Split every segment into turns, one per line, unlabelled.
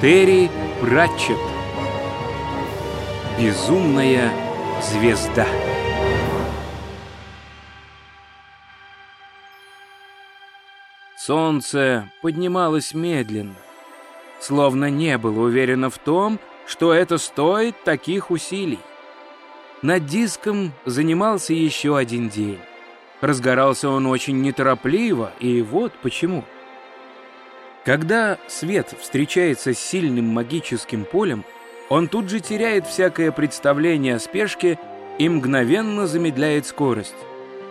Терри Пратчетт Безумная звезда Солнце поднималось медленно, словно не было уверено в том, что это стоит таких усилий. Над диском занимался еще один день. Разгорался он очень неторопливо, и вот почему. Когда свет встречается с сильным магическим полем, он тут же теряет всякое представление о спешке и мгновенно замедляет скорость.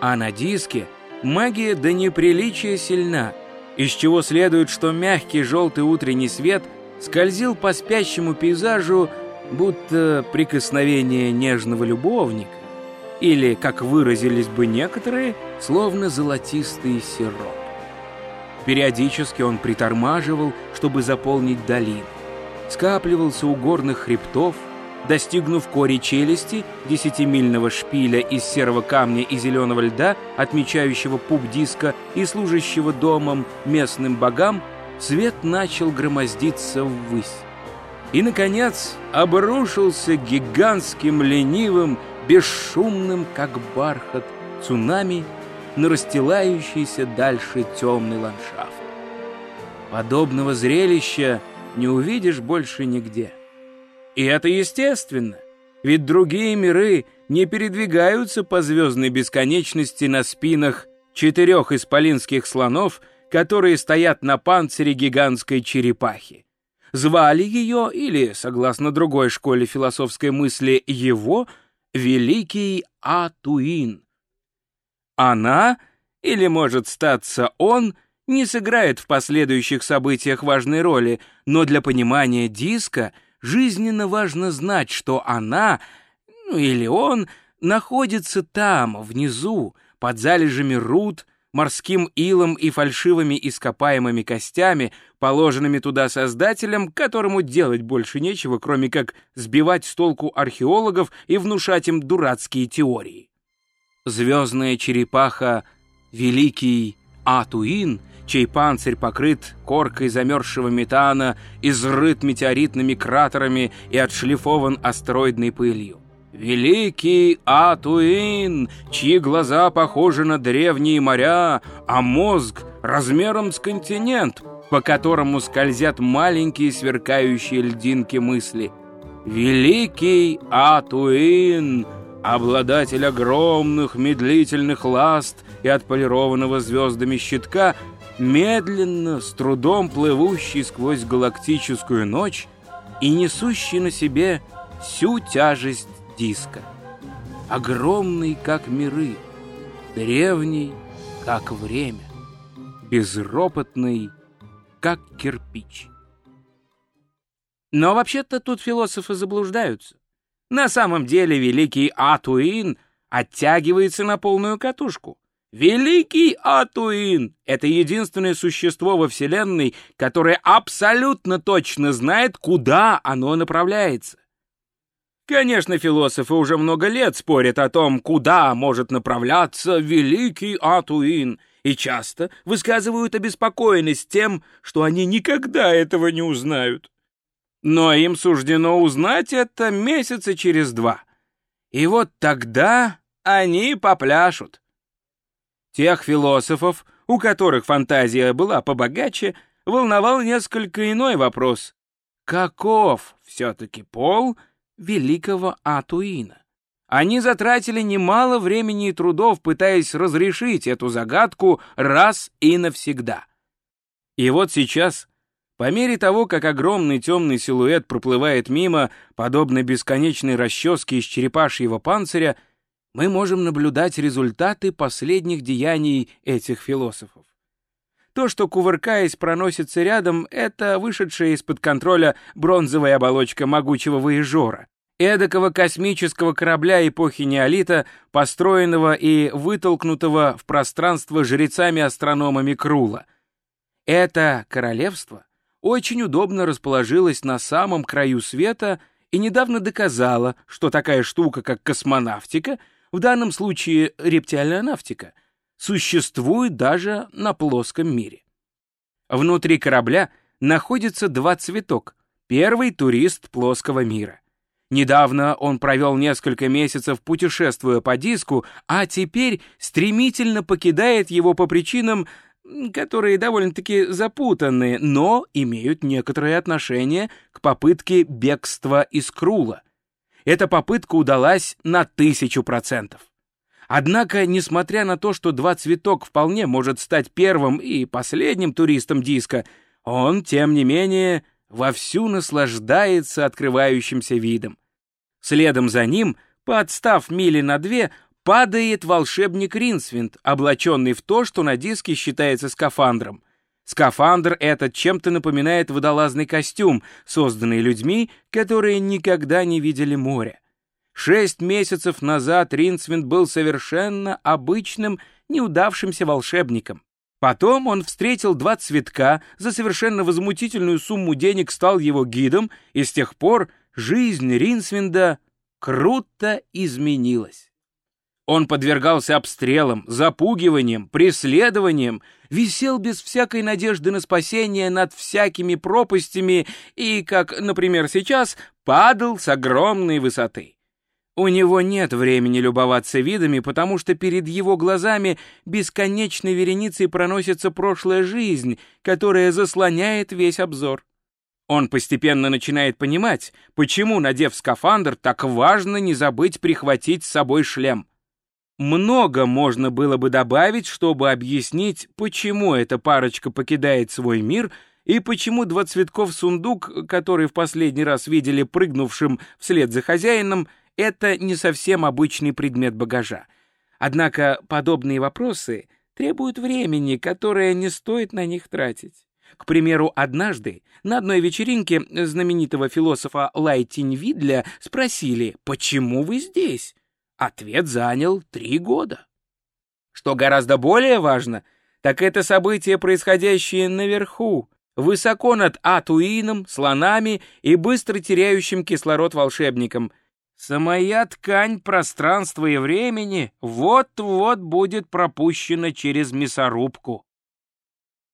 А на диске магия до неприличия сильна, из чего следует, что мягкий желтый утренний свет скользил по спящему пейзажу, будто прикосновение нежного любовника, или, как выразились бы некоторые, словно золотистый сироп. Периодически он притормаживал, чтобы заполнить долину скапливался у горных хребтов, достигнув кори челюсти, десятимильного шпиля из серого камня и зеленого льда, отмечающего пуп диска и служащего домом местным богам, свет начал громоздиться ввысь. И, наконец, обрушился гигантским, ленивым, бесшумным, как бархат, цунами на расстилающийся дальше темный ландшафт. Подобного зрелища не увидишь больше нигде. И это естественно, ведь другие миры не передвигаются по звездной бесконечности на спинах четырех исполинских слонов, которые стоят на панцире гигантской черепахи. Звали ее, или, согласно другой школе философской мысли, его, Великий Атуин. Она, или, может статься он, — не сыграет в последующих событиях важной роли, но для понимания диска жизненно важно знать, что она, ну или он, находится там, внизу, под залежами руд, морским илом и фальшивыми ископаемыми костями, положенными туда создателем, которому делать больше нечего, кроме как сбивать с толку археологов и внушать им дурацкие теории. Звездная черепаха «Великий Атуин» чей панцирь покрыт коркой замерзшего метана, изрыт метеоритными кратерами и отшлифован астероидной пылью. Великий Атуин, чьи глаза похожи на древние моря, а мозг размером с континент, по которому скользят маленькие сверкающие льдинки мысли. Великий Атуин, обладатель огромных медлительных ласт и отполированного звездами щитка, медленно, с трудом плывущий сквозь галактическую ночь и несущий на себе всю тяжесть диска. Огромный, как миры, древний, как время, безропотный, как кирпич. Но вообще-то тут философы заблуждаются. На самом деле великий Атуин оттягивается на полную катушку. Великий Атуин — это единственное существо во Вселенной, которое абсолютно точно знает, куда оно направляется. Конечно, философы уже много лет спорят о том, куда может направляться великий Атуин, и часто высказывают обеспокоенность тем, что они никогда этого не узнают. Но им суждено узнать это месяца через два. И вот тогда они попляшут. Тех философов, у которых фантазия была побогаче, волновал несколько иной вопрос. Каков все-таки пол великого Атуина? Они затратили немало времени и трудов, пытаясь разрешить эту загадку раз и навсегда. И вот сейчас, по мере того, как огромный темный силуэт проплывает мимо, подобно бесконечной расческе из черепашьего панциря, мы можем наблюдать результаты последних деяний этих философов. То, что, кувыркаясь, проносится рядом, это вышедшая из-под контроля бронзовая оболочка могучего воежора, эдакого космического корабля эпохи неолита, построенного и вытолкнутого в пространство жрецами-астрономами Крула. Это королевство очень удобно расположилось на самом краю света и недавно доказало, что такая штука, как космонавтика — в данном случае рептильная навтика, существует даже на плоском мире. Внутри корабля находится два цветок, первый турист плоского мира. Недавно он провел несколько месяцев путешествуя по диску, а теперь стремительно покидает его по причинам, которые довольно-таки запутанные, но имеют некоторое отношение к попытке бегства из Крула. Эта попытка удалась на тысячу процентов. Однако, несмотря на то, что два цветок вполне может стать первым и последним туристом диска, он, тем не менее, вовсю наслаждается открывающимся видом. Следом за ним, подстав мили на две, падает волшебник Ринсвинд, облаченный в то, что на диске считается скафандром. Скафандр этот чем-то напоминает водолазный костюм, созданный людьми, которые никогда не видели моря. Шесть месяцев назад Ринсвинд был совершенно обычным, неудавшимся волшебником. Потом он встретил два цветка, за совершенно возмутительную сумму денег стал его гидом, и с тех пор жизнь Ринсвинда круто изменилась. Он подвергался обстрелам, запугиваниям, преследованиям, висел без всякой надежды на спасение над всякими пропастями и, как, например, сейчас, падал с огромной высоты. У него нет времени любоваться видами, потому что перед его глазами бесконечной вереницей проносится прошлая жизнь, которая заслоняет весь обзор. Он постепенно начинает понимать, почему, надев скафандр, так важно не забыть прихватить с собой шлем. Много можно было бы добавить, чтобы объяснить, почему эта парочка покидает свой мир и почему два цветков сундук, который в последний раз видели прыгнувшим вслед за хозяином, это не совсем обычный предмет багажа. Однако подобные вопросы требуют времени, которое не стоит на них тратить. К примеру, однажды на одной вечеринке знаменитого философа Лайтинвидля спросили «Почему вы здесь?» Ответ занял три года. Что гораздо более важно, так это события, происходящие наверху, высоко над Атуином, слонами и быстро теряющим кислород волшебником. Самая ткань пространства и времени вот-вот будет пропущена через мясорубку.